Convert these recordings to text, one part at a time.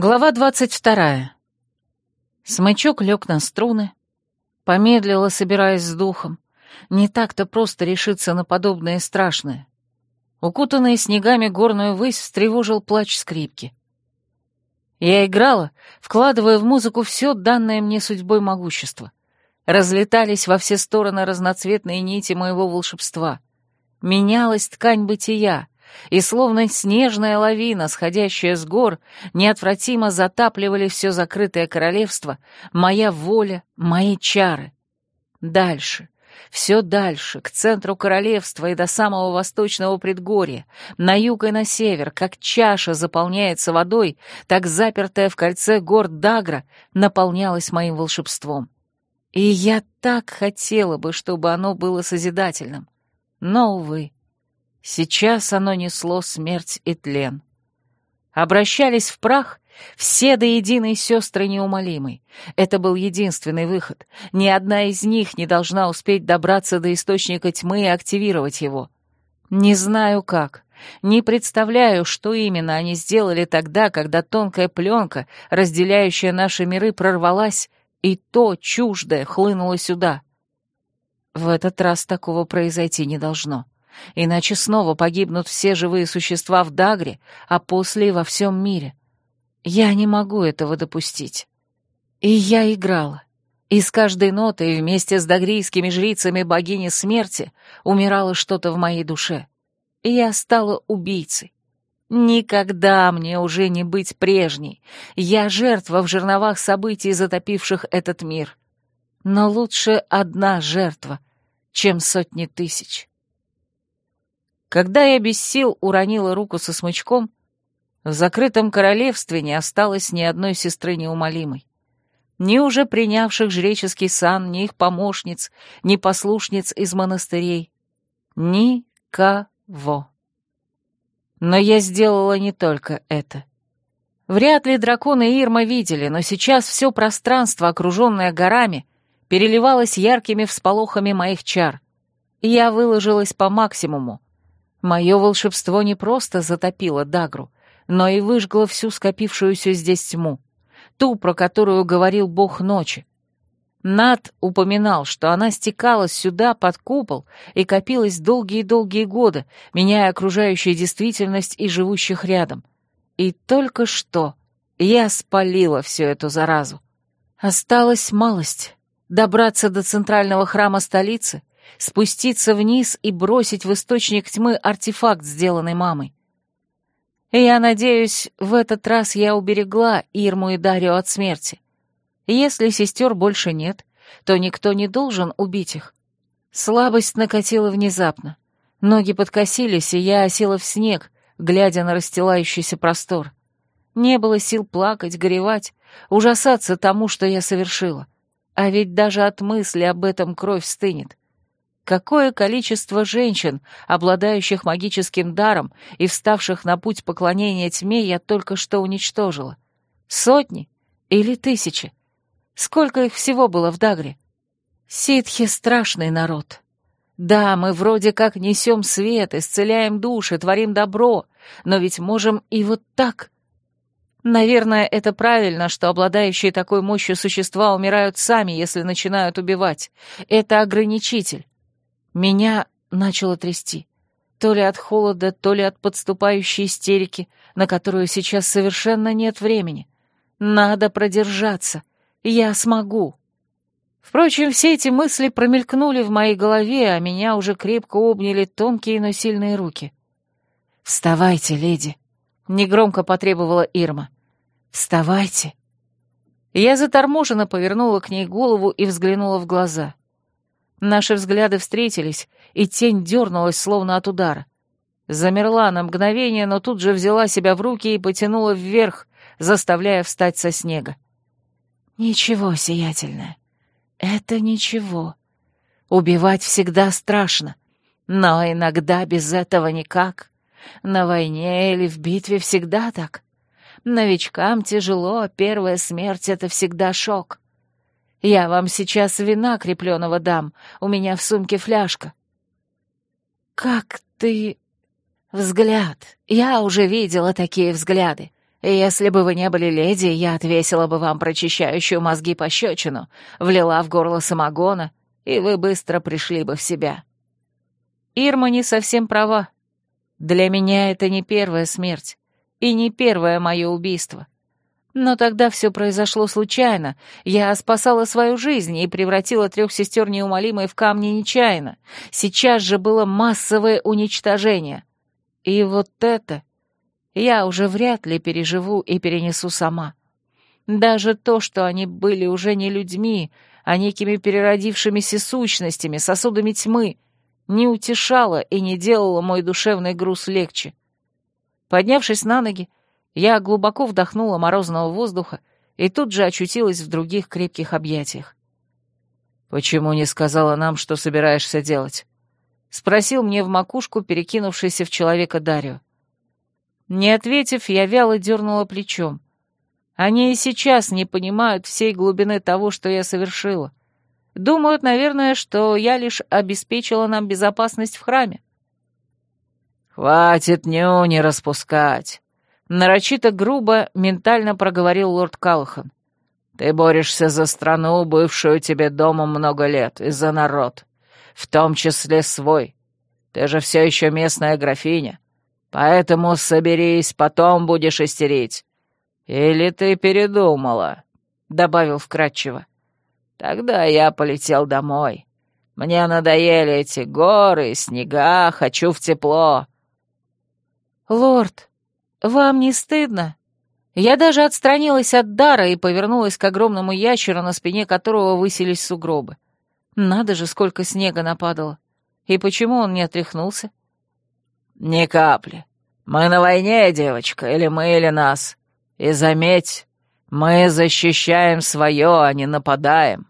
Глава двадцать вторая. Смычок лег на струны, помедлила, собираясь с духом. Не так-то просто решиться на подобное страшное. Укутанный снегами горную высь встревожил плач скрипки. Я играла, вкладывая в музыку все данное мне судьбой могущество. Разлетались во все стороны разноцветные нити моего волшебства. Менялась ткань бытия, и словно снежная лавина, сходящая с гор, неотвратимо затапливали все закрытое королевство, моя воля, мои чары. Дальше, все дальше, к центру королевства и до самого восточного предгорья, на юг и на север, как чаша заполняется водой, так запертая в кольце гор Дагра наполнялась моим волшебством. И я так хотела бы, чтобы оно было созидательным. Но, увы, Сейчас оно несло смерть и тлен. Обращались в прах все до единой сестры неумолимой. Это был единственный выход. Ни одна из них не должна успеть добраться до источника тьмы и активировать его. Не знаю как. Не представляю, что именно они сделали тогда, когда тонкая пленка, разделяющая наши миры, прорвалась, и то чуждое хлынуло сюда. В этот раз такого произойти не должно. — иначе снова погибнут все живые существа в Дагре, а после и во всем мире. Я не могу этого допустить. И я играла. И с каждой нотой вместе с дагрийскими жрицами богини смерти умирало что-то в моей душе. И я стала убийцей. Никогда мне уже не быть прежней. Я жертва в жерновах событий, затопивших этот мир. Но лучше одна жертва, чем сотни тысяч. Когда я без сил уронила руку со смычком, в закрытом королевстве не осталось ни одной сестры неумолимой. Ни уже принявших жреческий сан, ни их помощниц, ни послушниц из монастырей. Никого. Но я сделала не только это. Вряд ли драконы Ирма видели, но сейчас все пространство, окруженное горами, переливалось яркими всполохами моих чар. Я выложилась по максимуму, Мое волшебство не просто затопило Дагру, но и выжгло всю скопившуюся здесь тьму, ту, про которую говорил бог ночи. Над упоминал, что она стекалась сюда под купол и копилась долгие-долгие годы, меняя окружающую действительность и живущих рядом. И только что я спалила всю эту заразу. Осталась малость — добраться до центрального храма столицы, спуститься вниз и бросить в источник тьмы артефакт, сделанный мамой. я надеюсь, в этот раз я уберегла Ирму и Дарью от смерти. Если сестер больше нет, то никто не должен убить их. Слабость накатила внезапно. Ноги подкосились, и я осела в снег, глядя на расстилающийся простор. Не было сил плакать, горевать, ужасаться тому, что я совершила. А ведь даже от мысли об этом кровь стынет. Какое количество женщин, обладающих магическим даром и вставших на путь поклонения тьме, я только что уничтожила? Сотни или тысячи? Сколько их всего было в Дагре? Ситхи — страшный народ. Да, мы вроде как несем свет, исцеляем души, творим добро, но ведь можем и вот так. Наверное, это правильно, что обладающие такой мощью существа умирают сами, если начинают убивать. Это ограничитель. Меня начало трясти. То ли от холода, то ли от подступающей истерики, на которую сейчас совершенно нет времени. Надо продержаться. Я смогу. Впрочем, все эти мысли промелькнули в моей голове, а меня уже крепко обняли тонкие, но сильные руки. «Вставайте, леди!» — негромко потребовала Ирма. «Вставайте!» Я заторможенно повернула к ней голову и взглянула в глаза. Наши взгляды встретились, и тень дернулась, словно от удара. Замерла на мгновение, но тут же взяла себя в руки и потянула вверх, заставляя встать со снега. «Ничего, сиятельное, это ничего. Убивать всегда страшно, но иногда без этого никак. На войне или в битве всегда так. Новичкам тяжело, первая смерть — это всегда шок. Я вам сейчас вина крепленого дам, у меня в сумке фляжка». «Как ты...» «Взгляд. Я уже видела такие взгляды. Если бы вы не были леди, я отвесила бы вам прочищающую мозги пощечину, влила в горло самогона, и вы быстро пришли бы в себя. Ирма не совсем права. Для меня это не первая смерть и не первое мое убийство. Но тогда все произошло случайно. Я спасала свою жизнь и превратила трех сестер неумолимой в камни нечаянно. Сейчас же было массовое уничтожение. И вот это я уже вряд ли переживу и перенесу сама. Даже то, что они были уже не людьми, а некими переродившимися сущностями, сосудами тьмы, не утешало и не делало мой душевный груз легче. Поднявшись на ноги, я глубоко вдохнула морозного воздуха и тут же очутилась в других крепких объятиях. «Почему не сказала нам, что собираешься делать?» — спросил мне в макушку перекинувшийся в человека Дарио. Не ответив, я вяло дернула плечом. Они и сейчас не понимают всей глубины того, что я совершила. Думают, наверное, что я лишь обеспечила нам безопасность в храме. «Хватит нюни распускать!» Нарочито грубо ментально проговорил лорд Калахан. «Ты борешься за страну, бывшую тебе домом много лет, и за народ, в том числе свой. Ты же все еще местная графиня. Поэтому соберись, потом будешь истерить. Или ты передумала?» — добавил вкратчиво. «Тогда я полетел домой. Мне надоели эти горы, снега, хочу в тепло». «Лорд, вам не стыдно?» Я даже отстранилась от дара и повернулась к огромному ящеру, на спине которого высились сугробы. Надо же, сколько снега нападало. И почему он не отряхнулся? «Ни капли. Мы на войне, девочка, или мы, или нас. И заметь, мы защищаем свое, а не нападаем».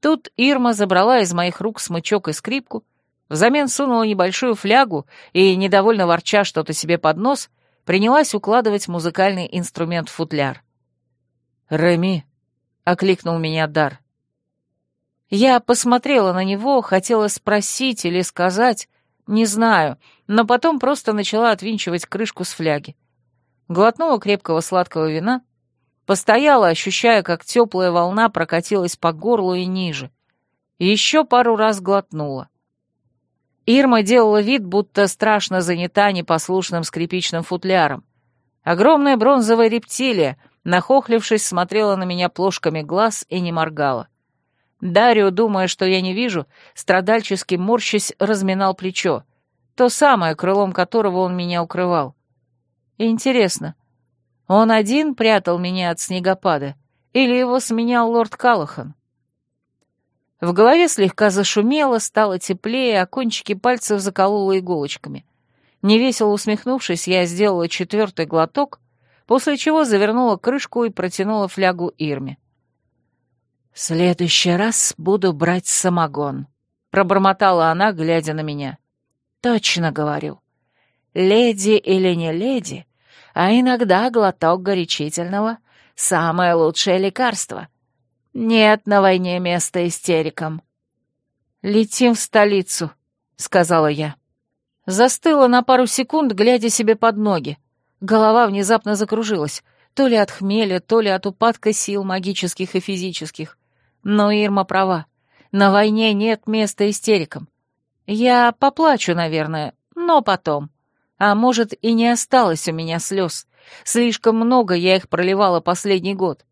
Тут Ирма забрала из моих рук смычок и скрипку, взамен сунула небольшую флягу и, недовольно ворча что-то себе под нос, принялась укладывать музыкальный инструмент в футляр. «Реми», — окликнул меня Дар. Я посмотрела на него, хотела спросить или сказать, не знаю, но потом просто начала отвинчивать крышку с фляги. Глотнула крепкого сладкого вина, постояла, ощущая, как теплая волна прокатилась по горлу и ниже. Еще пару раз глотнула. Ирма делала вид, будто страшно занята непослушным скрипичным футляром. Огромная бронзовая рептилия, нахохлившись, смотрела на меня плошками глаз и не моргала. Дарио, думая, что я не вижу, страдальчески морщась, разминал плечо, то самое, крылом которого он меня укрывал. Интересно, он один прятал меня от снегопада, или его сменял лорд Калахан? В голове слегка зашумело, стало теплее, а кончики пальцев закололо иголочками. Невесело усмехнувшись, я сделала четвертый глоток, после чего завернула крышку и протянула флягу Ирме. «В следующий раз буду брать самогон», — пробормотала она, глядя на меня. «Точно говорю. Леди или не леди, а иногда глоток горячительного — самое лучшее лекарство. Нет на войне места истерикам». «Летим в столицу», — сказала я. Застыла на пару секунд, глядя себе под ноги. Голова внезапно закружилась, то ли от хмеля, то ли от упадка сил магических и физических. Но Ирма права. На войне нет места истерикам. Я поплачу, наверное, но потом. А может, и не осталось у меня слез. Слишком много я их проливала последний год.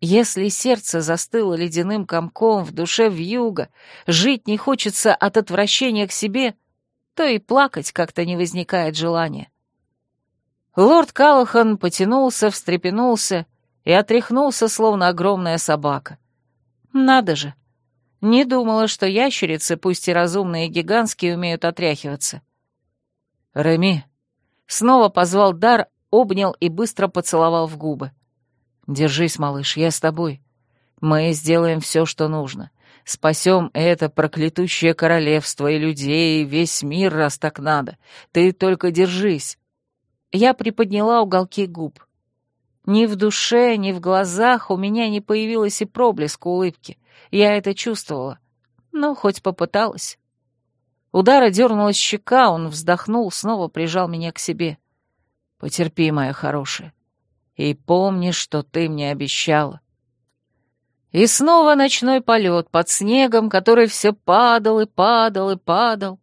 Если сердце застыло ледяным комком, в душе вьюга, жить не хочется от отвращения к себе, то и плакать как-то не возникает желания. Лорд Калахан потянулся, встрепенулся и отряхнулся, словно огромная собака. Надо же. Не думала, что ящерицы, пусть и разумные и гигантские, умеют отряхиваться. Реми. Снова позвал Дар, обнял и быстро поцеловал в губы. Держись, малыш, я с тобой. Мы сделаем все, что нужно. Спасем это проклятущее королевство и людей, и весь мир, раз так надо. Ты только держись. Я приподняла уголки губ. Ни в душе, ни в глазах у меня не появилось и проблеска улыбки. Я это чувствовала. Но хоть попыталась. Удара дернулась щека, он вздохнул, снова прижал меня к себе. «Потерпи, моя хорошая. И помни, что ты мне обещала. И снова ночной полет под снегом, который все падал и падал и падал.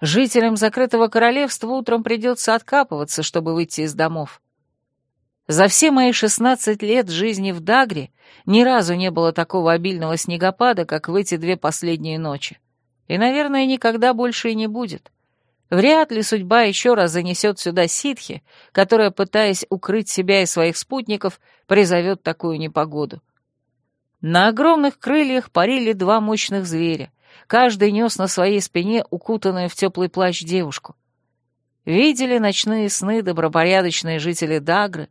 Жителям закрытого королевства утром придется откапываться, чтобы выйти из домов. За все мои шестнадцать лет жизни в Дагре ни разу не было такого обильного снегопада, как в эти две последние ночи. И, наверное, никогда больше и не будет. Вряд ли судьба еще раз занесет сюда ситхи, которая, пытаясь укрыть себя и своих спутников, призовет такую непогоду. На огромных крыльях парили два мощных зверя. Каждый нес на своей спине укутанную в теплый плащ девушку. Видели ночные сны добропорядочные жители Дагры,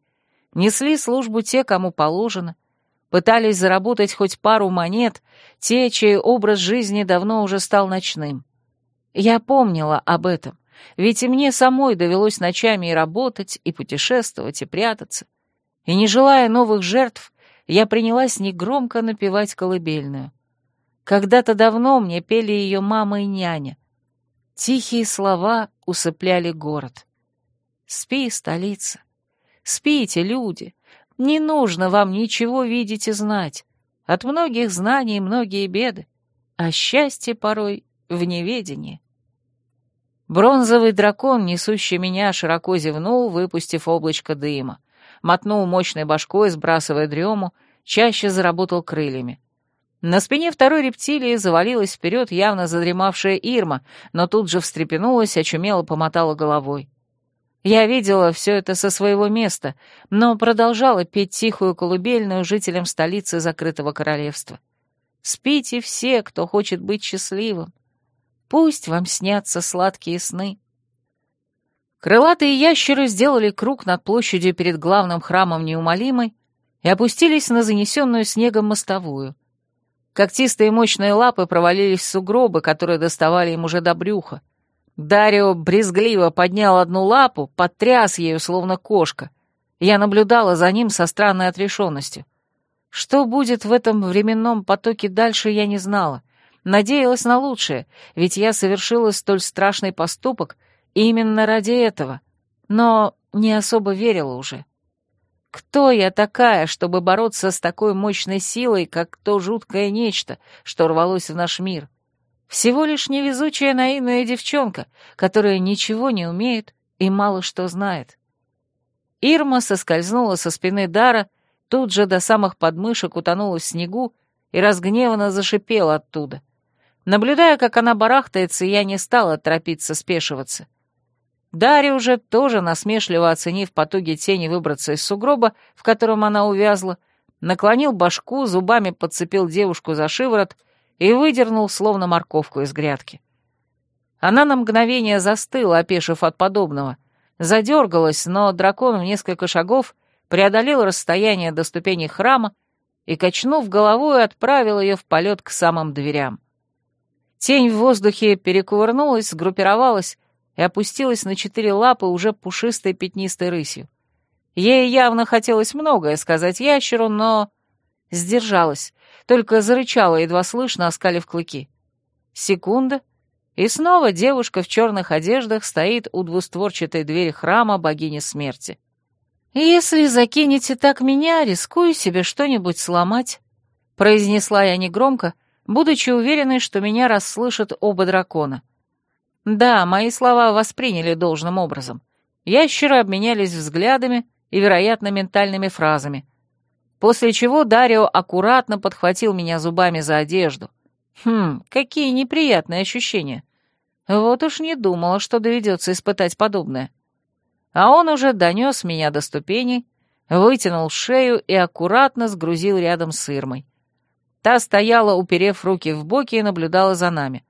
несли службу те, кому положено, пытались заработать хоть пару монет, те, чей образ жизни давно уже стал ночным. Я помнила об этом, ведь и мне самой довелось ночами и работать, и путешествовать, и прятаться. И не желая новых жертв, я принялась негромко напевать колыбельную. Когда-то давно мне пели ее мама и няня. Тихие слова усыпляли город. «Спи, столица! Спите, люди! Не нужно вам ничего видеть и знать. От многих знаний многие беды, а счастье порой в неведении». Бронзовый дракон, несущий меня, широко зевнул, выпустив облачко дыма. Мотнул мощной башкой, сбрасывая дрему, чаще заработал крыльями. На спине второй рептилии завалилась вперед явно задремавшая Ирма, но тут же встрепенулась, очумело помотала головой. Я видела все это со своего места, но продолжала петь тихую колыбельную жителям столицы закрытого королевства. «Спите все, кто хочет быть счастливым. Пусть вам снятся сладкие сны. Крылатые ящеры сделали круг над площадью перед главным храмом неумолимой и опустились на занесенную снегом мостовую. Когтистые мощные лапы провалились в сугробы, которые доставали им уже до брюха. Дарио брезгливо поднял одну лапу, потряс ею, словно кошка. Я наблюдала за ним со странной отрешенностью. Что будет в этом временном потоке дальше, я не знала. Надеялась на лучшее, ведь я совершила столь страшный поступок именно ради этого, но не особо верила уже. Кто я такая, чтобы бороться с такой мощной силой, как то жуткое нечто, что рвалось в наш мир? Всего лишь невезучая наивная девчонка, которая ничего не умеет и мало что знает. Ирма соскользнула со спины Дара, тут же до самых подмышек утонула в снегу и разгневанно зашипела оттуда. Наблюдая, как она барахтается, я не стала торопиться спешиваться. Дарья уже тоже насмешливо оценив потуги тени выбраться из сугроба, в котором она увязла, наклонил башку, зубами подцепил девушку за шиворот и выдернул, словно морковку из грядки. Она на мгновение застыла, опешив от подобного, задергалась, но дракон в несколько шагов преодолел расстояние до ступеней храма и, качнув головой, отправил ее в полет к самым дверям. Тень в воздухе перекувырнулась, сгруппировалась и опустилась на четыре лапы уже пушистой пятнистой рысью. Ей явно хотелось многое сказать ящеру, но... Сдержалась, только зарычала, едва слышно, оскалив клыки. Секунда, и снова девушка в черных одеждах стоит у двустворчатой двери храма богини смерти. «Если закинете так меня, рискую себе что-нибудь сломать», — произнесла я негромко, — будучи уверенной, что меня расслышат оба дракона. Да, мои слова восприняли должным образом. Ящеры обменялись взглядами и, вероятно, ментальными фразами. После чего Дарио аккуратно подхватил меня зубами за одежду. Хм, какие неприятные ощущения. Вот уж не думала, что доведется испытать подобное. А он уже донес меня до ступеней, вытянул шею и аккуратно сгрузил рядом с Ирмой. Та стояла, уперев руки в боки, и наблюдала за нами.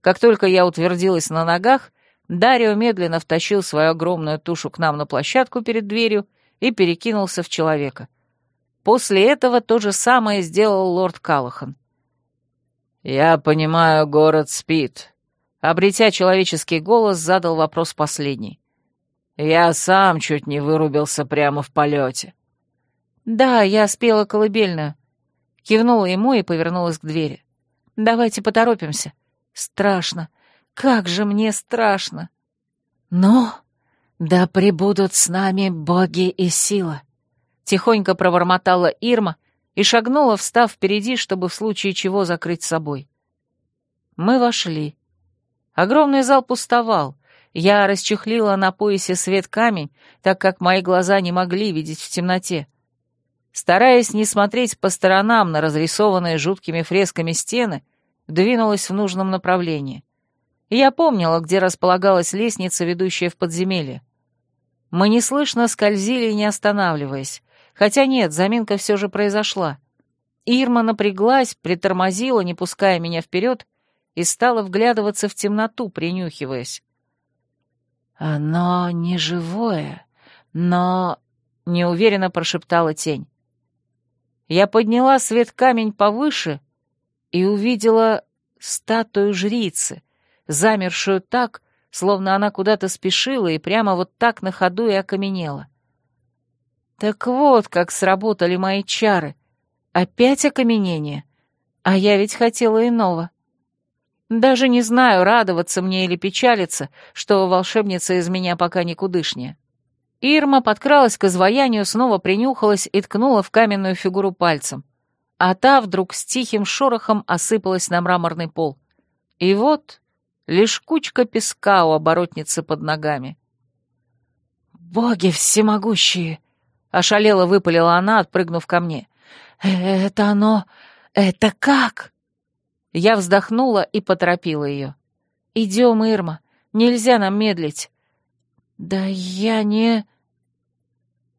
Как только я утвердилась на ногах, Дарио медленно втащил свою огромную тушу к нам на площадку перед дверью и перекинулся в человека. После этого то же самое сделал лорд Калахан. «Я понимаю, город спит», — обретя человеческий голос, задал вопрос последний. «Я сам чуть не вырубился прямо в полете». «Да, я спела колыбельную. Кивнула ему и повернулась к двери. «Давайте поторопимся. Страшно. Как же мне страшно!» «Но да пребудут с нами боги и сила!» — тихонько пробормотала Ирма и шагнула, встав впереди, чтобы в случае чего закрыть собой. Мы вошли. Огромный зал пустовал. Я расчехлила на поясе свет камень, так как мои глаза не могли видеть в темноте. Стараясь не смотреть по сторонам на разрисованные жуткими фресками стены, двинулась в нужном направлении. Я помнила, где располагалась лестница, ведущая в подземелье. Мы неслышно скользили, не останавливаясь. Хотя нет, заминка все же произошла. Ирма напряглась, притормозила, не пуская меня вперед, и стала вглядываться в темноту, принюхиваясь. «Оно не живое, но...» — неуверенно прошептала тень. Я подняла свет камень повыше и увидела статую жрицы, замершую так, словно она куда-то спешила и прямо вот так на ходу и окаменела. Так вот, как сработали мои чары. Опять окаменение. А я ведь хотела иного. Даже не знаю, радоваться мне или печалиться, что волшебница из меня пока никудышняя. Ирма подкралась к изваянию, снова принюхалась и ткнула в каменную фигуру пальцем. А та вдруг с тихим шорохом осыпалась на мраморный пол. И вот лишь кучка песка у оборотницы под ногами. «Боги всемогущие!» — ошалело выпалила она, отпрыгнув ко мне. «Это оно... Это как?» Я вздохнула и поторопила ее. «Идем, Ирма, нельзя нам медлить». «Да я не...»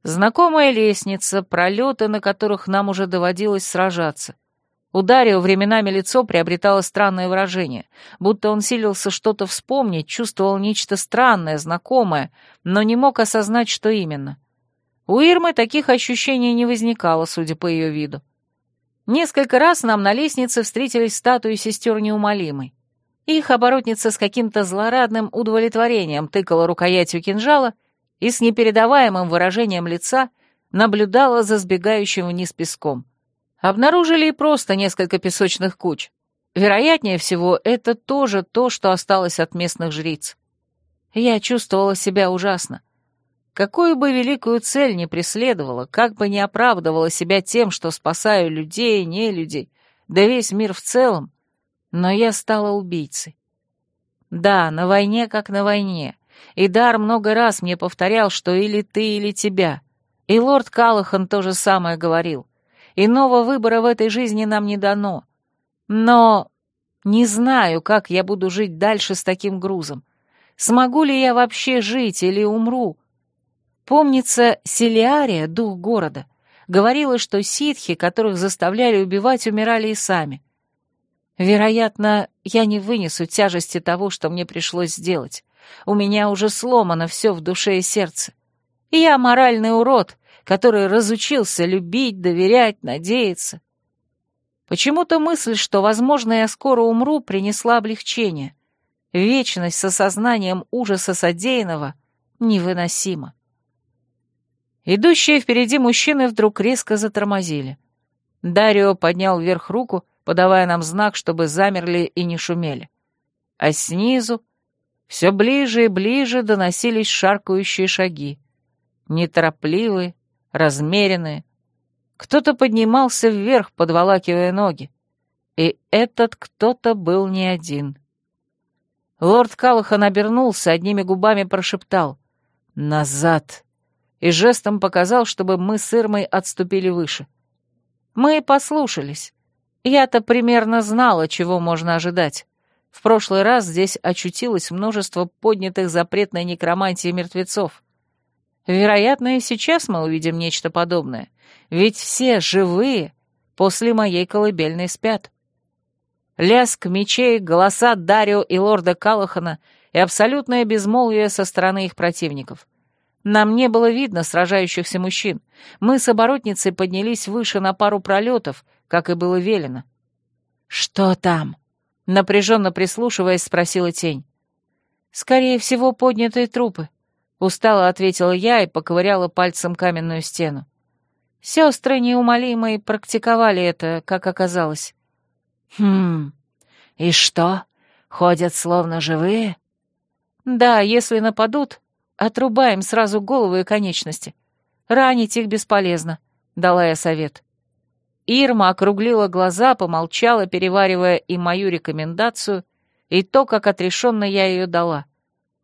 Знакомая лестница, пролеты, на которых нам уже доводилось сражаться. У Дарио временами лицо приобретало странное выражение, будто он силился что-то вспомнить, чувствовал нечто странное, знакомое, но не мог осознать, что именно. У Ирмы таких ощущений не возникало, судя по ее виду. Несколько раз нам на лестнице встретились статуи сестер неумолимой. Их оборотница с каким-то злорадным удовлетворением тыкала рукоятью кинжала и с непередаваемым выражением лица наблюдала за сбегающим вниз песком. Обнаружили и просто несколько песочных куч. Вероятнее всего, это тоже то, что осталось от местных жриц. Я чувствовала себя ужасно. Какую бы великую цель ни преследовала, как бы ни оправдывала себя тем, что спасаю людей, не людей, да весь мир в целом, но я стала убийцей. Да, на войне как на войне, и Дар много раз мне повторял, что или ты, или тебя. И лорд Калахан то же самое говорил. Иного выбора в этой жизни нам не дано. Но не знаю, как я буду жить дальше с таким грузом. Смогу ли я вообще жить или умру, Помнится, Селиария, дух города, говорила, что ситхи, которых заставляли убивать, умирали и сами. Вероятно, я не вынесу тяжести того, что мне пришлось сделать. У меня уже сломано все в душе и сердце. Я моральный урод, который разучился любить, доверять, надеяться. Почему-то мысль, что, возможно, я скоро умру, принесла облегчение. Вечность с осознанием ужаса содеянного невыносима. Идущие впереди мужчины вдруг резко затормозили. Дарио поднял вверх руку, подавая нам знак, чтобы замерли и не шумели. А снизу все ближе и ближе доносились шаркающие шаги. Неторопливые, размеренные. Кто-то поднимался вверх, подволакивая ноги. И этот кто-то был не один. Лорд Калахан обернулся, одними губами прошептал «Назад!» и жестом показал, чтобы мы с Ирмой отступили выше. Мы послушались. Я-то примерно знала, чего можно ожидать. В прошлый раз здесь очутилось множество поднятых запретной некромантии мертвецов. Вероятно, и сейчас мы увидим нечто подобное, ведь все живые после моей колыбельной спят. Лязг мечей, голоса Дарио и лорда Калахана и абсолютное безмолвие со стороны их противников. Нам не было видно сражающихся мужчин. Мы с оборотницей поднялись выше на пару пролетов, как и было велено. «Что там?» — напряженно прислушиваясь, спросила тень. «Скорее всего, поднятые трупы», — устало ответила я и поковыряла пальцем каменную стену. Сестры неумолимые практиковали это, как оказалось. «Хм, и что? Ходят словно живые?» «Да, если нападут, Отрубаем сразу голову и конечности. Ранить их бесполезно», — дала я совет. Ирма округлила глаза, помолчала, переваривая и мою рекомендацию, и то, как отрешенно я ее дала.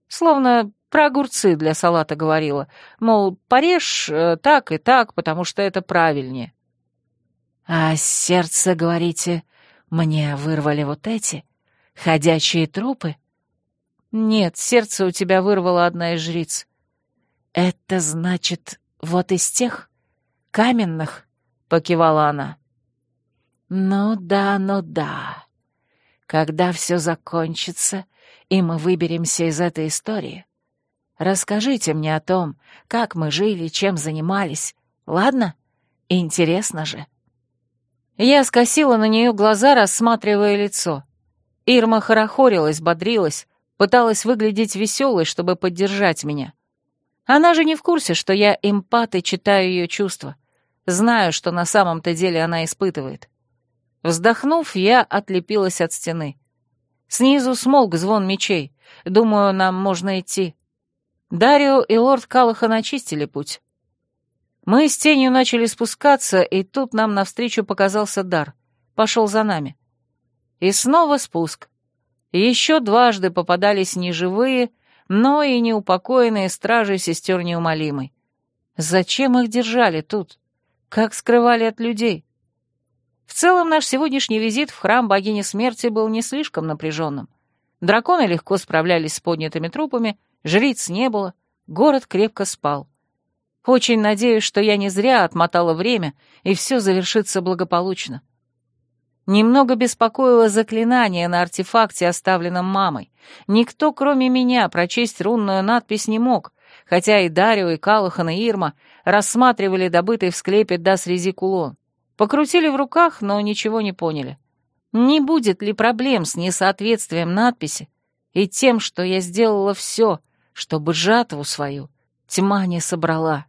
Словно про огурцы для салата говорила, мол, порежь э, так и так, потому что это правильнее. «А сердце, говорите, мне вырвали вот эти ходячие трупы?» «Нет, сердце у тебя вырвала одна из жриц». «Это значит, вот из тех каменных?» — покивала она. «Ну да, ну да. Когда все закончится, и мы выберемся из этой истории, расскажите мне о том, как мы жили, чем занимались, ладно? Интересно же». Я скосила на нее глаза, рассматривая лицо. Ирма хорохорилась, бодрилась, пыталась выглядеть веселой, чтобы поддержать меня. Она же не в курсе, что я эмпат и читаю ее чувства. Знаю, что на самом-то деле она испытывает. Вздохнув, я отлепилась от стены. Снизу смолк звон мечей. Думаю, нам можно идти. Дарио и лорд Калахан очистили путь. Мы с тенью начали спускаться, и тут нам навстречу показался дар. Пошел за нами. И снова спуск. Еще дважды попадались неживые, но и неупокоенные стражи сестер неумолимой. Зачем их держали тут? Как скрывали от людей? В целом, наш сегодняшний визит в храм богини смерти был не слишком напряженным. Драконы легко справлялись с поднятыми трупами, жриц не было, город крепко спал. Очень надеюсь, что я не зря отмотала время, и все завершится благополучно. Немного беспокоило заклинание на артефакте, оставленном мамой. Никто, кроме меня, прочесть рунную надпись не мог, хотя и Дарио, и Калахан, и Ирма рассматривали добытый в склепе Дас-Рези кулон. Покрутили в руках, но ничего не поняли. Не будет ли проблем с несоответствием надписи и тем, что я сделала все, чтобы жатву свою тьма не собрала?